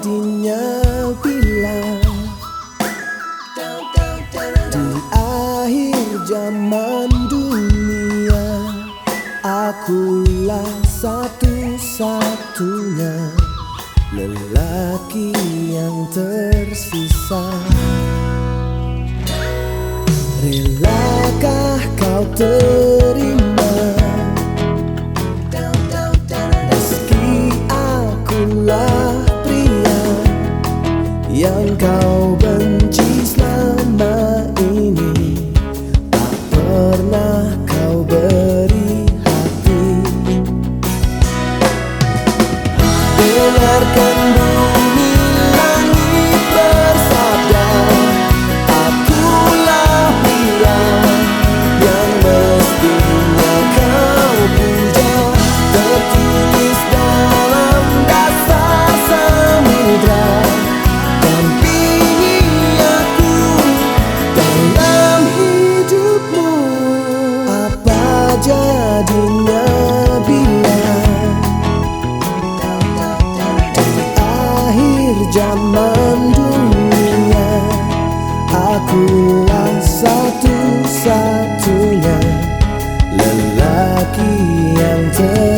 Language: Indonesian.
jadinya bila Di akhir zaman dunia Akulah satu-satunya Lelaki yang tersisa. Relakah kau ter tadinya bila Di akhir zaman dunia Akulah satu-satunya lelaki yang ter